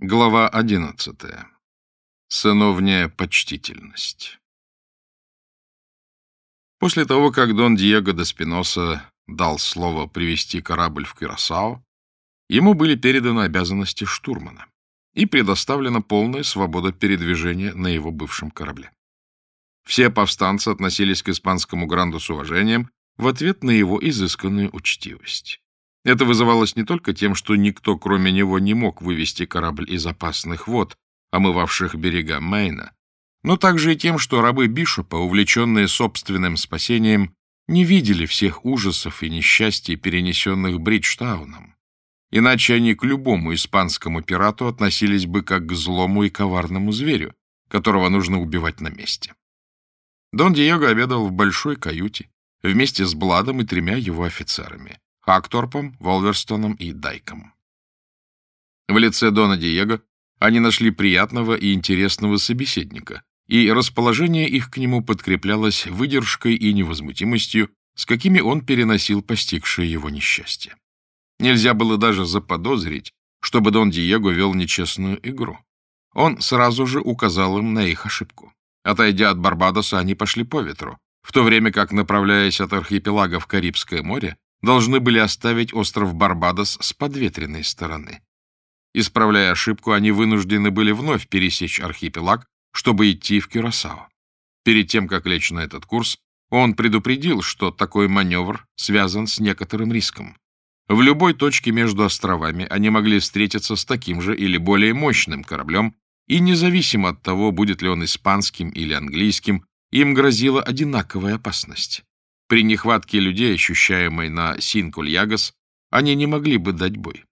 Глава одиннадцатая. Сыновняя почтительность. После того, как Дон Диего де Спиноса дал слово привести корабль в Кюрасао, ему были переданы обязанности штурмана и предоставлена полная свобода передвижения на его бывшем корабле. Все повстанцы относились к испанскому гранду с уважением в ответ на его изысканную учтивость. Это вызывалось не только тем, что никто, кроме него, не мог вывести корабль из опасных вод, омывавших берега Мейна, но также и тем, что рабы Бишопа, увлеченные собственным спасением, не видели всех ужасов и несчастий, перенесенных Бриджтауном. Иначе они к любому испанскому пирату относились бы как к злому и коварному зверю, которого нужно убивать на месте. Дон Диего обедал в большой каюте вместе с Бладом и тремя его офицерами. Хакторпом, Волверстоном и Дайком. В лице Дона Диего они нашли приятного и интересного собеседника, и расположение их к нему подкреплялось выдержкой и невозмутимостью, с какими он переносил постигшее его несчастье. Нельзя было даже заподозрить, чтобы Дон Диего вел нечестную игру. Он сразу же указал им на их ошибку. Отойдя от Барбадоса, они пошли по ветру, в то время как, направляясь от архипелага в Карибское море, должны были оставить остров Барбадос с подветренной стороны. Исправляя ошибку, они вынуждены были вновь пересечь архипелаг, чтобы идти в Кюрасао. Перед тем, как лечь на этот курс, он предупредил, что такой маневр связан с некоторым риском. В любой точке между островами они могли встретиться с таким же или более мощным кораблем, и независимо от того, будет ли он испанским или английским, им грозила одинаковая опасность. При нехватке людей, ощущаемой на Синкуль-Ягас, они не могли бы дать бой.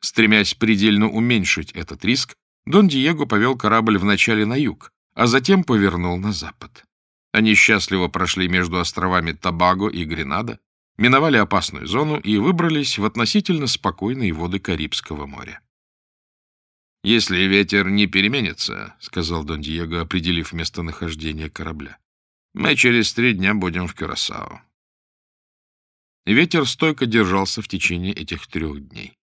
Стремясь предельно уменьшить этот риск, Дон Диего повел корабль вначале на юг, а затем повернул на запад. Они счастливо прошли между островами Табаго и Гренада, миновали опасную зону и выбрались в относительно спокойные воды Карибского моря. «Если ветер не переменится», — сказал Дон Диего, определив местонахождение корабля, мы через три дня будем в Кюрасао. Ветер стойко держался в течение этих трех дней.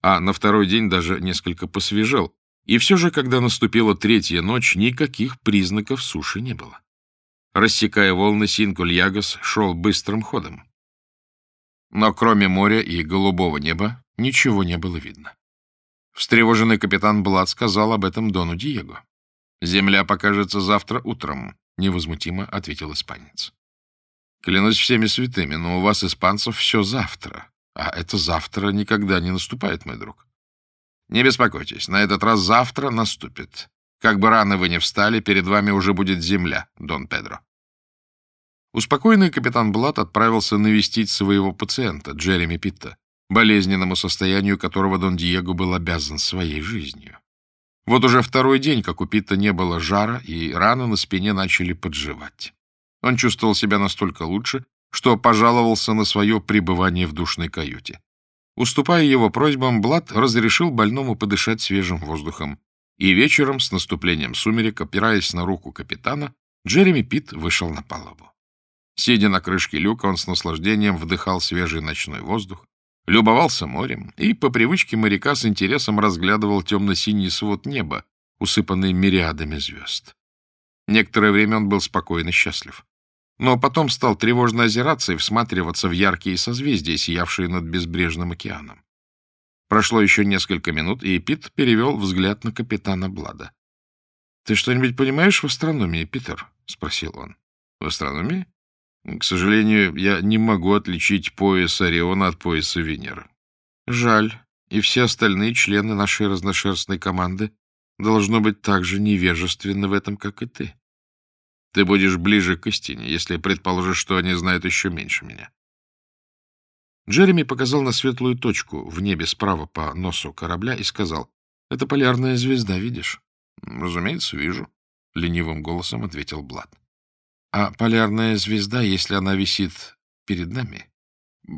А на второй день даже несколько посвежел, и все же, когда наступила третья ночь, никаких признаков суши не было. Рассекая волны, Синкуль-Ягас шел быстрым ходом. Но кроме моря и голубого неба ничего не было видно. Встревоженный капитан Блад сказал об этом Дону Диего. «Земля покажется завтра утром. — невозмутимо ответил испанец. — Клянусь всеми святыми, но у вас, испанцев, все завтра. А это завтра никогда не наступает, мой друг. Не беспокойтесь, на этот раз завтра наступит. Как бы рано вы не встали, перед вами уже будет земля, Дон Педро. Успокоенный капитан Блат отправился навестить своего пациента, Джереми Питта, болезненному состоянию которого Дон Диего был обязан своей жизнью. Вот уже второй день, как у Питта не было жара, и раны на спине начали подживать. Он чувствовал себя настолько лучше, что пожаловался на свое пребывание в душной каюте. Уступая его просьбам, Блад разрешил больному подышать свежим воздухом, и вечером, с наступлением сумерек, опираясь на руку капитана, Джереми Питт вышел на палубу. Сидя на крышке люка, он с наслаждением вдыхал свежий ночной воздух, любовался морем и, по привычке моряка, с интересом разглядывал темно-синий свод неба, усыпанный мириадами звезд. Некоторое время он был спокойно счастлив. Но потом стал тревожно озираться и всматриваться в яркие созвездия, сиявшие над безбрежным океаном. Прошло еще несколько минут, и Пит перевел взгляд на капитана Блада. — Ты что-нибудь понимаешь в астрономии, Питер? — спросил он. — В астрономии? К сожалению, я не могу отличить пояс Ориона от пояса Венеры. Жаль, и все остальные члены нашей разношерстной команды должно быть так же невежественны в этом, как и ты. Ты будешь ближе к истине, если предположишь, что они знают еще меньше меня. Джереми показал на светлую точку в небе справа по носу корабля и сказал, — Это полярная звезда, видишь? — Разумеется, вижу, — ленивым голосом ответил Блад. А полярная звезда, если она висит перед нами,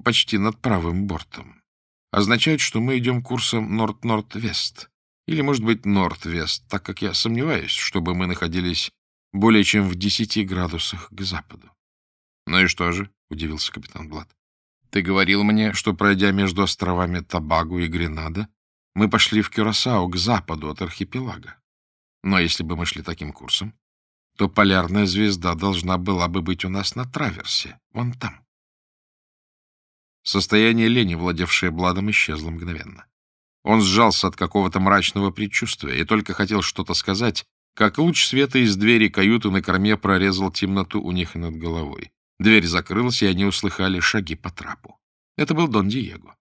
почти над правым бортом, означает, что мы идем курсом норд-норд-вест, или, может быть, норд-вест, так как я сомневаюсь, чтобы мы находились более чем в десяти градусах к западу. — Ну и что же? — удивился капитан Блад. — Ты говорил мне, что, пройдя между островами Табагу и Гренада, мы пошли в Кюрасао к западу от архипелага. Но если бы мы шли таким курсом, то полярная звезда должна была бы быть у нас на траверсе, вон там. Состояние лени, владевшее Бладом, исчезло мгновенно. Он сжался от какого-то мрачного предчувствия и только хотел что-то сказать, как луч света из двери каюты на корме прорезал темноту у них над головой. Дверь закрылась, и они услыхали шаги по трапу. Это был Дон Диего.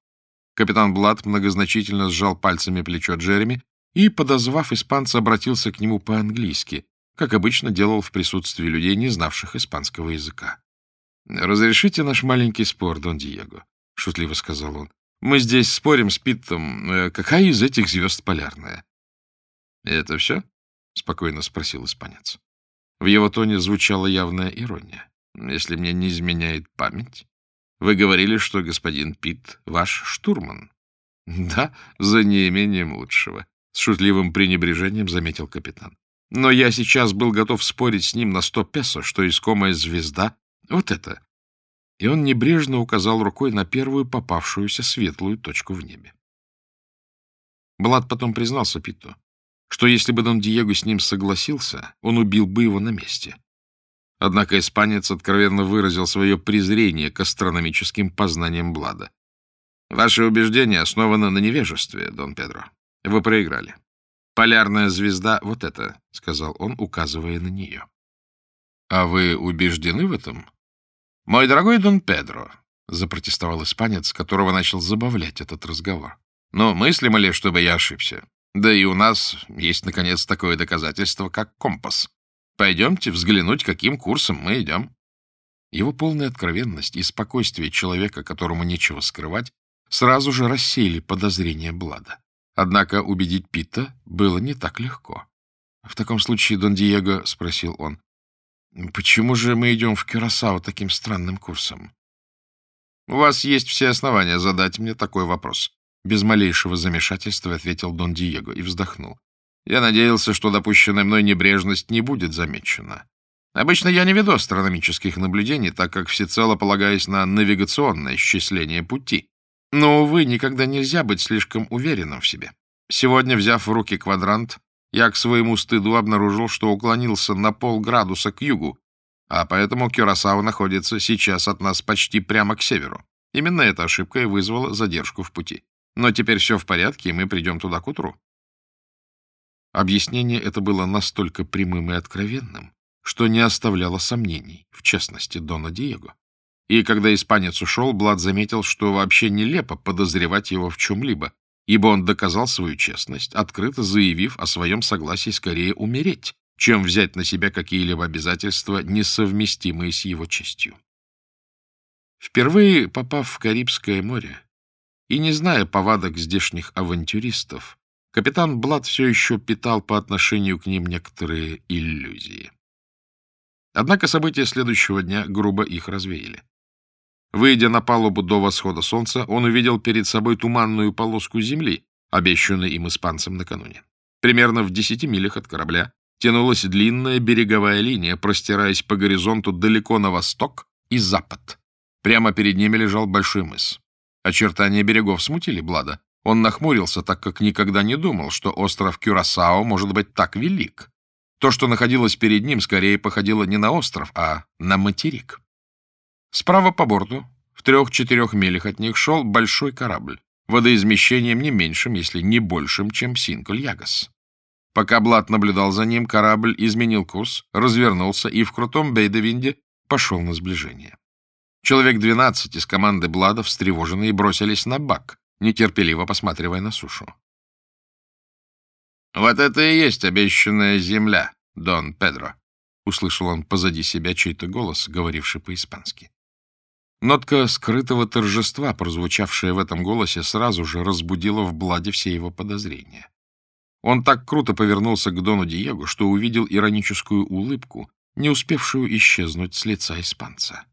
Капитан Блад многозначительно сжал пальцами плечо Джереми и, подозвав испанца, обратился к нему по-английски, как обычно делал в присутствии людей, не знавших испанского языка. — Разрешите наш маленький спор, Дон Диего, — шутливо сказал он. — Мы здесь спорим с Питтом, э, какая из этих звезд полярная? — Это все? — спокойно спросил испанец. В его тоне звучала явная ирония. — Если мне не изменяет память, вы говорили, что господин Питт ваш штурман. — Да, за неимением лучшего, — с шутливым пренебрежением заметил капитан. Но я сейчас был готов спорить с ним на сто песо, что искомая звезда — вот это. И он небрежно указал рукой на первую попавшуюся светлую точку в небе. Блад потом признался Питту, что если бы Дон Диего с ним согласился, он убил бы его на месте. Однако испанец откровенно выразил свое презрение к астрономическим познаниям Блада. «Ваше убеждение основано на невежестве, Дон Педро. Вы проиграли. «Полярная звезда — вот это», — сказал он, указывая на нее. «А вы убеждены в этом?» «Мой дорогой Дон Педро», — запротестовал испанец, которого начал забавлять этот разговор. «Но мыслимо ли, чтобы я ошибся? Да и у нас есть, наконец, такое доказательство, как компас. Пойдемте взглянуть, каким курсом мы идем». Его полная откровенность и спокойствие человека, которому нечего скрывать, сразу же рассеяли подозрения Блада. Однако убедить Питта было не так легко. — В таком случае, Дон Диего, — спросил он, — почему же мы идем в Кюрасао таким странным курсом? — У вас есть все основания задать мне такой вопрос. Без малейшего замешательства ответил Дон Диего и вздохнул. Я надеялся, что допущенная мной небрежность не будет замечена. Обычно я не веду астрономических наблюдений, так как всецело полагаюсь на навигационное исчисление пути. Но, увы, никогда нельзя быть слишком уверенным в себе. Сегодня, взяв в руки квадрант, я к своему стыду обнаружил, что уклонился на полградуса к югу, а поэтому Кюрасао находится сейчас от нас почти прямо к северу. Именно эта ошибка и вызвала задержку в пути. Но теперь все в порядке, и мы придем туда к утру. Объяснение это было настолько прямым и откровенным, что не оставляло сомнений, в частности, Дона Диего. И когда испанец ушел, Блад заметил, что вообще нелепо подозревать его в чем-либо, ибо он доказал свою честность, открыто заявив о своем согласии скорее умереть, чем взять на себя какие-либо обязательства, несовместимые с его честью. Впервые попав в Карибское море и не зная повадок здешних авантюристов, капитан Блад все еще питал по отношению к ним некоторые иллюзии. Однако события следующего дня грубо их развеяли. Выйдя на палубу до восхода солнца, он увидел перед собой туманную полоску земли, обещанную им испанцам накануне. Примерно в десяти милях от корабля тянулась длинная береговая линия, простираясь по горизонту далеко на восток и запад. Прямо перед ними лежал большой мыс. Очертания берегов смутили Блада. Он нахмурился, так как никогда не думал, что остров Кюрасао может быть так велик. То, что находилось перед ним, скорее походило не на остров, а на материк. Справа по борту, в трех-четырех милях от них, шел большой корабль, водоизмещением не меньшим, если не большим, чем Синкуль-Ягас. Пока Блад наблюдал за ним, корабль изменил курс, развернулся и в крутом бейдевинде пошел на сближение. Человек двенадцать из команды Блада, встревоженные, бросились на бак, нетерпеливо посматривая на сушу. «Вот это и есть обещанная земля, Дон Педро», — услышал он позади себя чей-то голос, говоривший по-испански. Нотка скрытого торжества, прозвучавшая в этом голосе, сразу же разбудила в Бладе все его подозрения. Он так круто повернулся к Дону Диего, что увидел ироническую улыбку, не успевшую исчезнуть с лица испанца.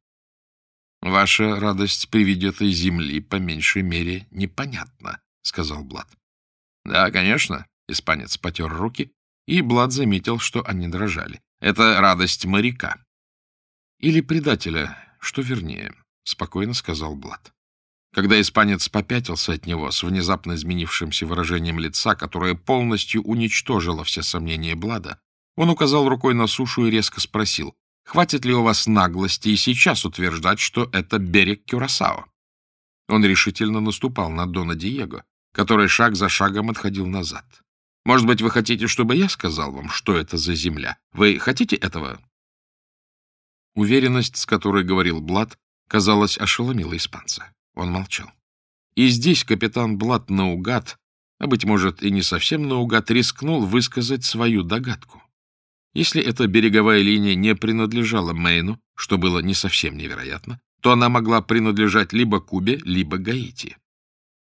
— Ваша радость при виде этой земли, по меньшей мере, непонятна, — сказал Блад. — Да, конечно, — испанец потер руки, и Блад заметил, что они дрожали. — Это радость моряка. — Или предателя, что вернее. — спокойно сказал Блад. Когда испанец попятился от него с внезапно изменившимся выражением лица, которое полностью уничтожило все сомнения Блада, он указал рукой на сушу и резко спросил, хватит ли у вас наглости и сейчас утверждать, что это берег Кюрасао? Он решительно наступал на Дона Диего, который шаг за шагом отходил назад. Может быть, вы хотите, чтобы я сказал вам, что это за земля? Вы хотите этого? Уверенность, с которой говорил Блад, казалось, ошеломила испанца. Он молчал. И здесь капитан Блад наугад, а, быть может, и не совсем наугад, рискнул высказать свою догадку. Если эта береговая линия не принадлежала Мейну, что было не совсем невероятно, то она могла принадлежать либо Кубе, либо Гаити.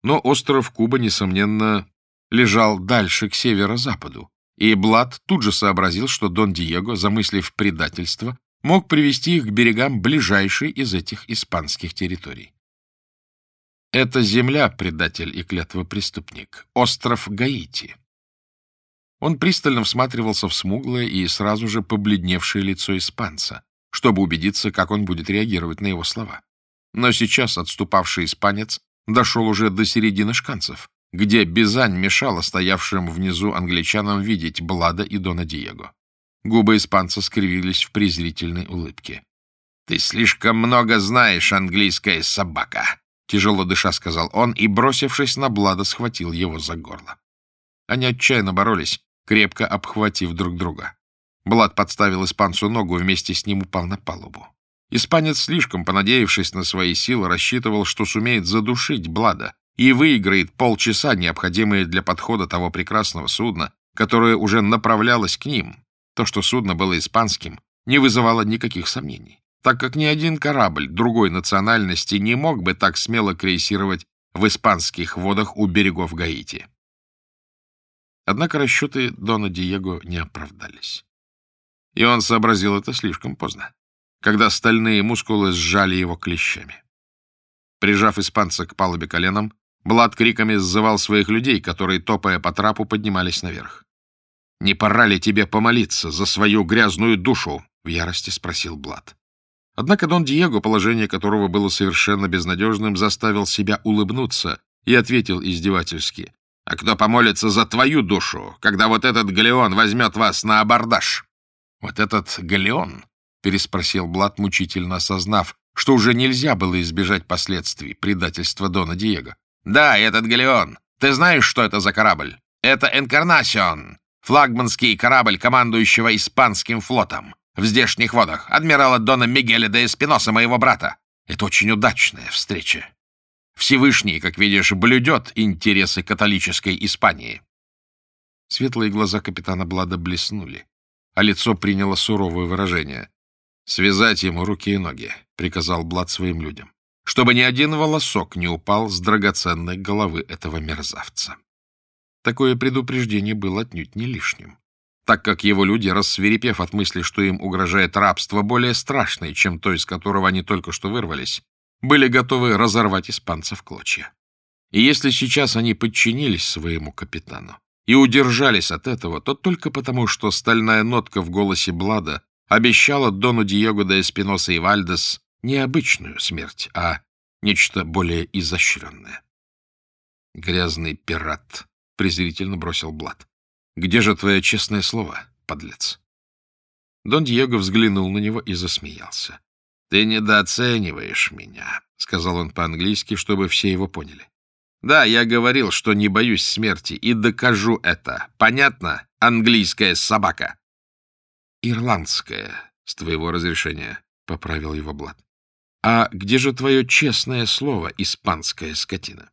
Но остров Куба, несомненно, лежал дальше, к северо-западу, и Блад тут же сообразил, что Дон Диего, замыслив предательство, мог привести их к берегам ближайшей из этих испанских территорий. Это земля, предатель и клятвопреступник, остров Гаити. Он пристально всматривался в смуглое и сразу же побледневшее лицо испанца, чтобы убедиться, как он будет реагировать на его слова. Но сейчас отступавший испанец дошел уже до середины шканцев, где Бизань мешала стоявшим внизу англичанам видеть Блада и Дона Диего. Губы испанца скривились в презрительной улыбке. — Ты слишком много знаешь, английская собака! — тяжело дыша сказал он и, бросившись на Блада, схватил его за горло. Они отчаянно боролись, крепко обхватив друг друга. Блад подставил испанцу ногу, вместе с ним упал на палубу. Испанец, слишком понадеявшись на свои силы, рассчитывал, что сумеет задушить Блада и выиграет полчаса, необходимые для подхода того прекрасного судна, которое уже направлялось к ним. То, что судно было испанским, не вызывало никаких сомнений, так как ни один корабль другой национальности не мог бы так смело крейсировать в испанских водах у берегов Гаити. Однако расчеты Дона Диего не оправдались. И он сообразил это слишком поздно, когда стальные мускулы сжали его клещами. Прижав испанца к палубе коленом, Блад криками сзывал своих людей, которые, топая по трапу, поднимались наверх. «Не пора ли тебе помолиться за свою грязную душу?» — в ярости спросил Блад. Однако Дон Диего, положение которого было совершенно безнадежным, заставил себя улыбнуться и ответил издевательски. А кто помолится за твою душу, когда вот этот галеон возьмет вас на абордаж? — Вот этот галеон? — переспросил Блад, мучительно осознав, что уже нельзя было избежать последствий предательства Дона Диего. — Да, этот галеон. Ты знаешь, что это за корабль? Это «Энкарнасион», флагманский корабль, командующего испанским флотом. В здешних водах. Адмирала Дона Мигеля де Эспиноса, моего брата. Это очень удачная встреча. Всевышний, как видишь, блюдет интересы католической Испании. Светлые глаза капитана Блада блеснули, а лицо приняло суровое выражение. «Связать ему руки и ноги», — приказал Блад своим людям, чтобы ни один волосок не упал с драгоценной головы этого мерзавца. Такое предупреждение было отнюдь не лишним, так как его люди, рассверепев от мысли, что им угрожает рабство более страшное, чем то, из которого они только что вырвались, были готовы разорвать испанцев клочья. И если сейчас они подчинились своему капитану и удержались от этого, то только потому, что стальная нотка в голосе Блада обещала Дону Диего де Эспиноса и Вальдес не обычную смерть, а нечто более изощренное. «Грязный пират», — презрительно бросил Блад. «Где же твое честное слово, подлец?» Дон Диего взглянул на него и засмеялся. — Ты недооцениваешь меня, — сказал он по-английски, чтобы все его поняли. — Да, я говорил, что не боюсь смерти, и докажу это. Понятно, английская собака? — Ирландская, с твоего разрешения, — поправил его Блад. — А где же твое честное слово, испанская скотина?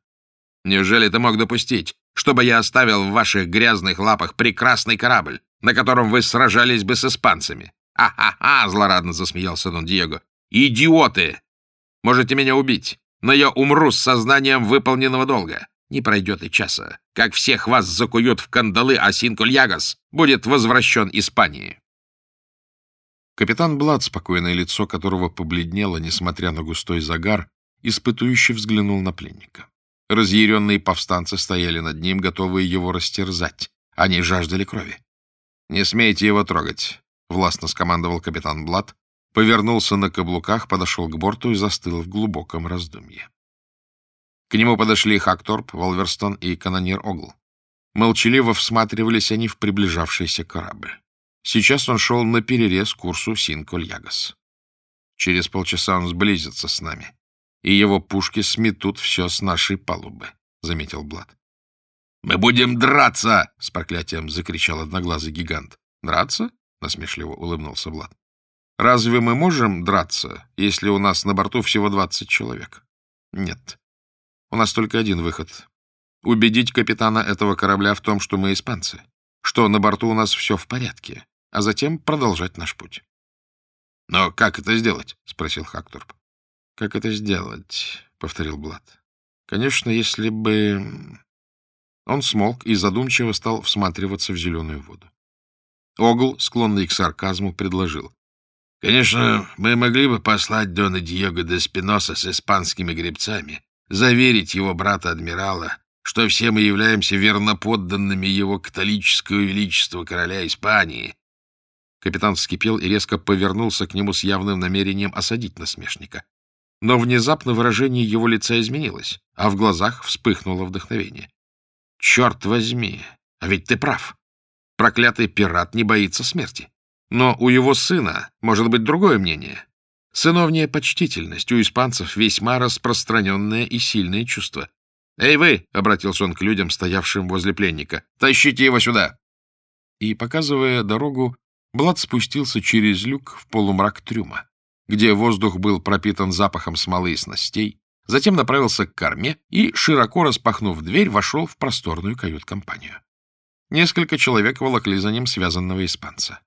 Неужели ты мог допустить, чтобы я оставил в ваших грязных лапах прекрасный корабль, на котором вы сражались бы с испанцами? «Ха-ха-ха!» — злорадно засмеялся Дон Диего. «Идиоты! Можете меня убить, но я умру с сознанием выполненного долга. Не пройдет и часа, как всех вас закуют в кандалы, а Синкульягас будет возвращен Испании». Капитан Блад, спокойное лицо которого побледнело, несмотря на густой загар, испытующе взглянул на пленника. Разъяренные повстанцы стояли над ним, готовые его растерзать. Они жаждали крови. «Не смейте его трогать», — властно скомандовал капитан Блад, повернулся на каблуках, подошел к борту и застыл в глубоком раздумье. К нему подошли Хакторп, Волверстон и канонир Огл. Молчаливо всматривались они в приближавшийся корабль. Сейчас он шел на перерез курсу Синколь-Ягас. Через полчаса он сблизится с нами, и его пушки сметут все с нашей палубы, — заметил Блад. — Мы будем драться! — с проклятием закричал одноглазый гигант. — Драться? — насмешливо улыбнулся Блад. — Разве мы можем драться, если у нас на борту всего двадцать человек? — Нет. У нас только один выход убедить капитана этого корабля в том, что мы испанцы, что на борту у нас все в порядке, а затем продолжать наш путь. — Но как это сделать? — спросил Хакторп. — Как это сделать? — повторил Блад. — Конечно, если бы... Он смолк и задумчиво стал всматриваться в зеленую воду. Огл, склонный к сарказму, предложил. — Конечно, мы могли бы послать Дона Диего де Спиноса с испанскими гребцами, заверить его брата-адмирала, что все мы являемся верноподданными его католического величества короля Испании. Капитан вскипел и резко повернулся к нему с явным намерением осадить насмешника. Но внезапно выражение его лица изменилось, а в глазах вспыхнуло вдохновение. «Черт возьми! А ведь ты прав! Проклятый пират не боится смерти. Но у его сына может быть другое мнение. Сыновняя почтительность у испанцев весьма распространенное и сильное чувство. «Эй, вы!» — обратился он к людям, стоявшим возле пленника. «Тащите его сюда!» И, показывая дорогу, Блад спустился через люк в полумрак трюма, где воздух был пропитан запахом смолы и снастей, затем направился к корме и, широко распахнув дверь, вошел в просторную кают-компанию. Несколько человек волокли за ним связанного испанца.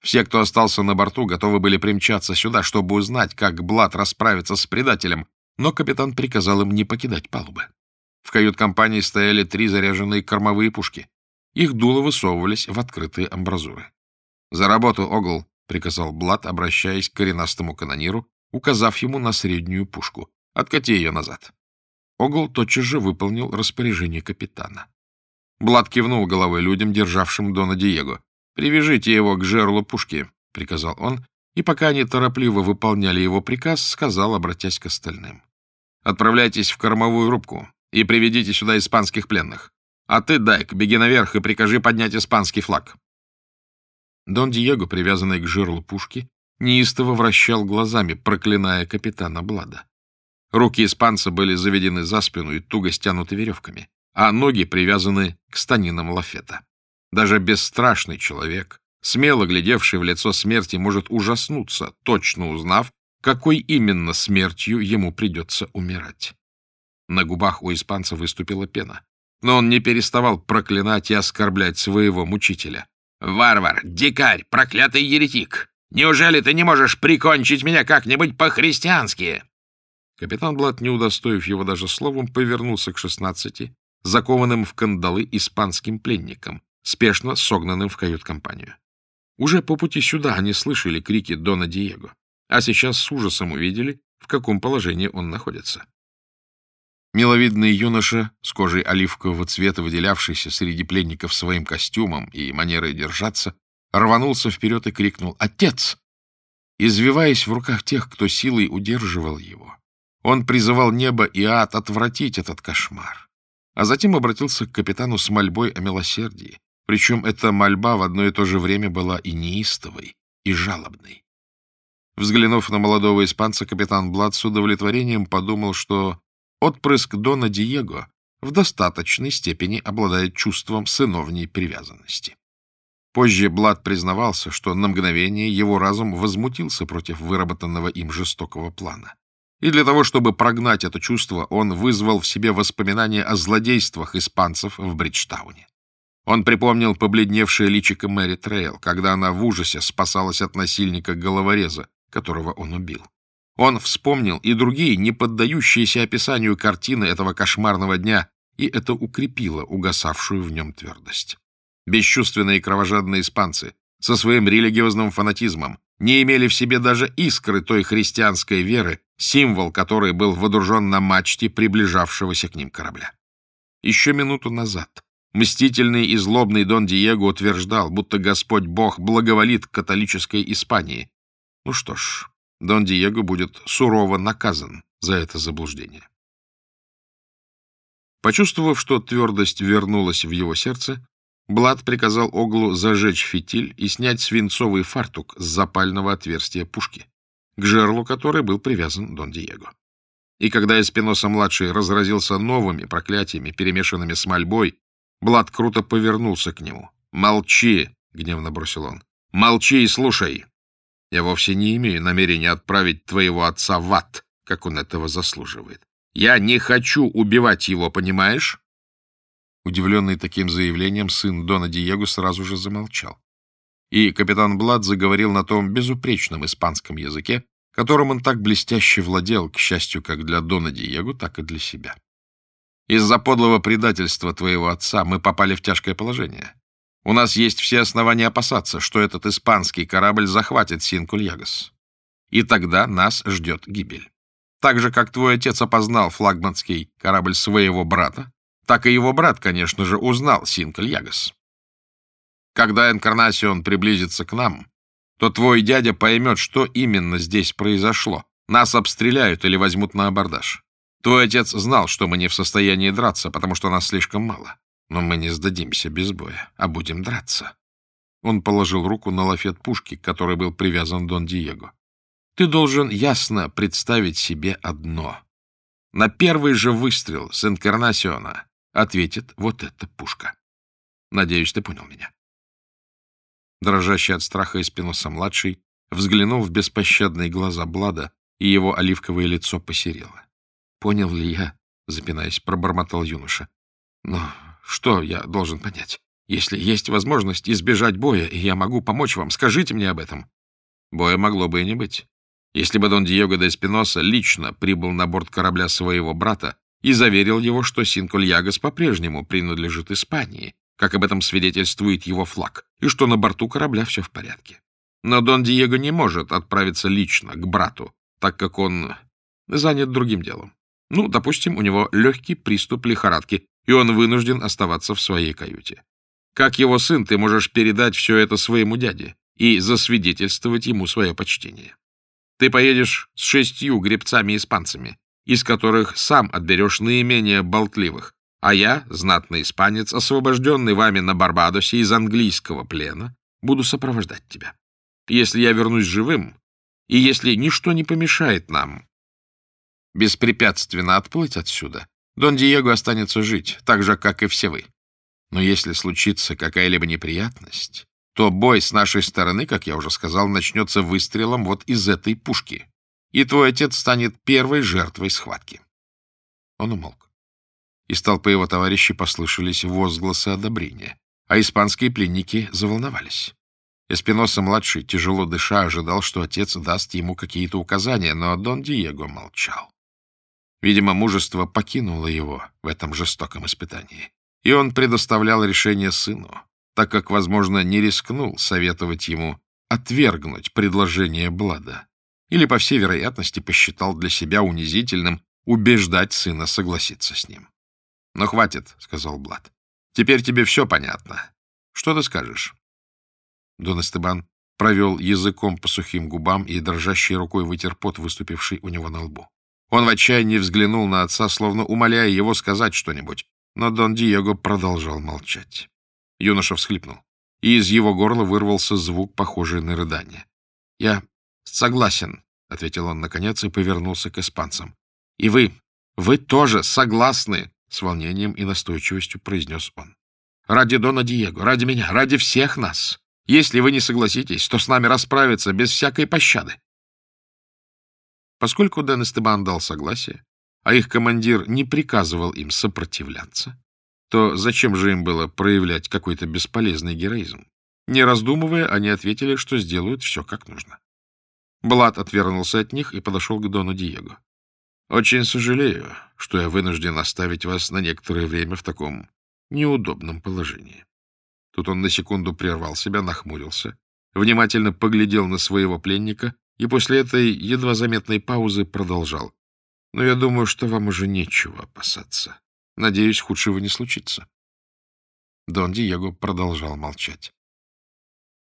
Все, кто остался на борту, готовы были примчаться сюда, чтобы узнать, как Блад расправится с предателем, но капитан приказал им не покидать палубы. В кают-компании стояли три заряженные кормовые пушки. Их дула высовывались в открытые амбразуры. — За работу, Огл! — приказал Блад, обращаясь к коренастому канониру, указав ему на среднюю пушку. — Откати ее назад. Огл тотчас же выполнил распоряжение капитана. Блад кивнул головой людям, державшим Дона Диего. «Привяжите его к жерлу пушки», — приказал он, и пока они торопливо выполняли его приказ, сказал, обратясь к остальным. «Отправляйтесь в кормовую рубку и приведите сюда испанских пленных. А ты, Дайк, беги наверх и прикажи поднять испанский флаг. Дон Диего, привязанный к жерлу пушки, неистово вращал глазами, проклиная капитана Блада. Руки испанца были заведены за спину и туго стянуты веревками, а ноги привязаны к станинам лафета. Даже бесстрашный человек, смело глядевший в лицо смерти, может ужаснуться, точно узнав, какой именно смертью ему придется умирать. На губах у испанца выступила пена. Но он не переставал проклинать и оскорблять своего мучителя. «Варвар! Дикарь! Проклятый еретик! Неужели ты не можешь прикончить меня как-нибудь по-христиански?» Капитан Блат, не удостоив его даже словом, повернулся к шестнадцати, закованным в кандалы испанским пленникам, спешно согнанным в кают-компанию. Уже по пути сюда они слышали крики Дона Диего, а сейчас с ужасом увидели, в каком положении он находится. Миловидный юноша с кожей оливкового цвета, выделявшийся среди пленников своим костюмом и манерой держаться, рванулся вперед и крикнул «Отец!». Извиваясь в руках тех, кто силой удерживал его, он призывал небо и ад отвратить этот кошмар, а затем обратился к капитану с мольбой о милосердии, причем эта мольба в одно и то же время была и неистовой, и жалобной. Взглянув на молодого испанца, капитан Блад с удовлетворением подумал, что Отпрыск Дона Диего в достаточной степени обладает чувством сыновней привязанности. Позже Блад признавался, что на мгновение его разум возмутился против выработанного им жестокого плана. И для того, чтобы прогнать это чувство, он вызвал в себе воспоминания о злодействах испанцев в Бриджтауне. Он припомнил побледневшее личико Мэри Трейл, когда она в ужасе спасалась от насильника-головореза, которого он убил. Он вспомнил и другие, не поддающиеся описанию картины этого кошмарного дня, и это укрепило угасавшую в нем твердость. Бесчувственные кровожадные испанцы со своим религиозным фанатизмом не имели в себе даже искры той христианской веры, символ которой был водружен на мачте приближавшегося к ним корабля. Еще минуту назад мстительный и злобный Дон Диего утверждал, будто Господь Бог благоволит католической Испании. Ну что ж, Дон Диего будет сурово наказан за это заблуждение. Почувствовав, что твердость вернулась в его сердце, Блад приказал Оглу зажечь фитиль и снять свинцовый фартук с запального отверстия пушки, к жерлу которой был привязан Дон Диего. И когда Эспиноса-младший разразился новыми проклятиями, перемешанными с мольбой, Блад круто повернулся к нему. «Молчи!» — гневно бросил он. «Молчи и слушай! Я вовсе не имею намерения отправить твоего отца в ад, как он этого заслуживает. Я не хочу убивать его, понимаешь?» Удивленный таким заявлением, сын Дона Диего сразу же замолчал. И капитан Блад заговорил на том безупречном испанском языке, которым он так блестяще владел, к счастью, как для Дона Диего, так и для себя. «Из-за подлого предательства твоего отца мы попали в тяжкое положение. У нас есть все основания опасаться, что этот испанский корабль захватит Синкульягас. И тогда нас ждет гибель. Так же, как твой отец опознал флагманский корабль своего брата, так и его брат, конечно же, узнал Синкальягас. Когда Энкарнасион приблизится к нам, то твой дядя поймет, что именно здесь произошло. Нас обстреляют или возьмут на абордаж. Твой отец знал, что мы не в состоянии драться, потому что нас слишком мало. Но мы не сдадимся без боя, а будем драться. Он положил руку на лафет пушки, к которой был привязан Дон Диего. Ты должен ясно представить себе одно. На первый же выстрел с Энкарнасиона ответит вот эта пушка. Надеюсь, ты понял меня. Дрожащий от страха Эспиноса-младший взглянул в беспощадные глаза Блада, и его оливковое лицо посерело. — Понял ли я? — запинаясь, пробормотал юноша. — Но что я должен понять? Если есть возможность избежать боя, и я могу помочь вам, скажите мне об этом. Боя могло бы и не быть. Если бы Дон Диего де Эспиноса лично прибыл на борт корабля своего брата, и заверил его, что Синкульягас по-прежнему принадлежит Испании, как об этом свидетельствует его флаг, и что на борту корабля все в порядке. Но Дон Диего не может отправиться лично к брату, так как он занят другим делом. Ну, допустим, у него легкий приступ лихорадки, и он вынужден оставаться в своей каюте. Как его сын, ты можешь передать все это своему дяде и засвидетельствовать ему свое почтение. Ты поедешь с шестью гребцами-испанцами, из которых сам отберешь наименее болтливых, а я, знатный испанец, освобожденный вами на Барбадосе из английского плена, буду сопровождать тебя. Если я вернусь живым, и если ничто не помешает нам беспрепятственно отплыть отсюда, Дон Диего останется жить, так же, как и все вы. Но если случится какая-либо неприятность, то бой с нашей стороны, как я уже сказал, начнется выстрелом вот из этой пушки и твой отец станет первой жертвой схватки. Он умолк. Из толпы его товарищей послышались возгласы одобрения, а испанские пленники заволновались. Эспиноса-младший, тяжело дыша, ожидал, что отец даст ему какие-то указания, но Дон Диего молчал. Видимо, мужество покинуло его в этом жестоком испытании, и он предоставлял решение сыну, так как, возможно, не рискнул советовать ему отвергнуть предложение Блада или, по всей вероятности, посчитал для себя унизительным убеждать сына согласиться с ним. — Ну, хватит, — сказал Блад. — Теперь тебе все понятно. Что ты скажешь? Дон Эстебан провел языком по сухим губам и дрожащей рукой вытер пот, выступивший у него на лбу. Он в отчаянии взглянул на отца, словно умоляя его сказать что-нибудь, но Дон Диего продолжал молчать. Юноша всхлипнул, и из его горла вырвался звук, похожий на рыдание. — Я Согласен, — ответил он наконец и повернулся к испанцам. — И вы, вы тоже согласны, — с волнением и настойчивостью произнес он. — Ради Дона Диего, ради меня, ради всех нас. Если вы не согласитесь, то с нами расправиться без всякой пощады. Поскольку Дэн Эстебан дал согласие, а их командир не приказывал им сопротивляться, то зачем же им было проявлять какой-то бесполезный героизм? Не раздумывая, они ответили, что сделают все как нужно. Блад отвернулся от них и подошел к Дону Диего. — Очень сожалею, что я вынужден оставить вас на некоторое время в таком неудобном положении. Тут он на секунду прервал себя, нахмурился, внимательно поглядел на своего пленника и после этой едва заметной паузы продолжал. — Но я думаю, что вам уже нечего опасаться. Надеюсь, худшего не случится. Дон Диего продолжал молчать.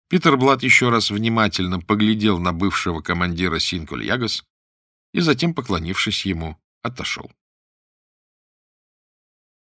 Питер Блад еще раз внимательно поглядел на бывшего командира Синкуль Ягас и затем, поклонившись ему, отошел.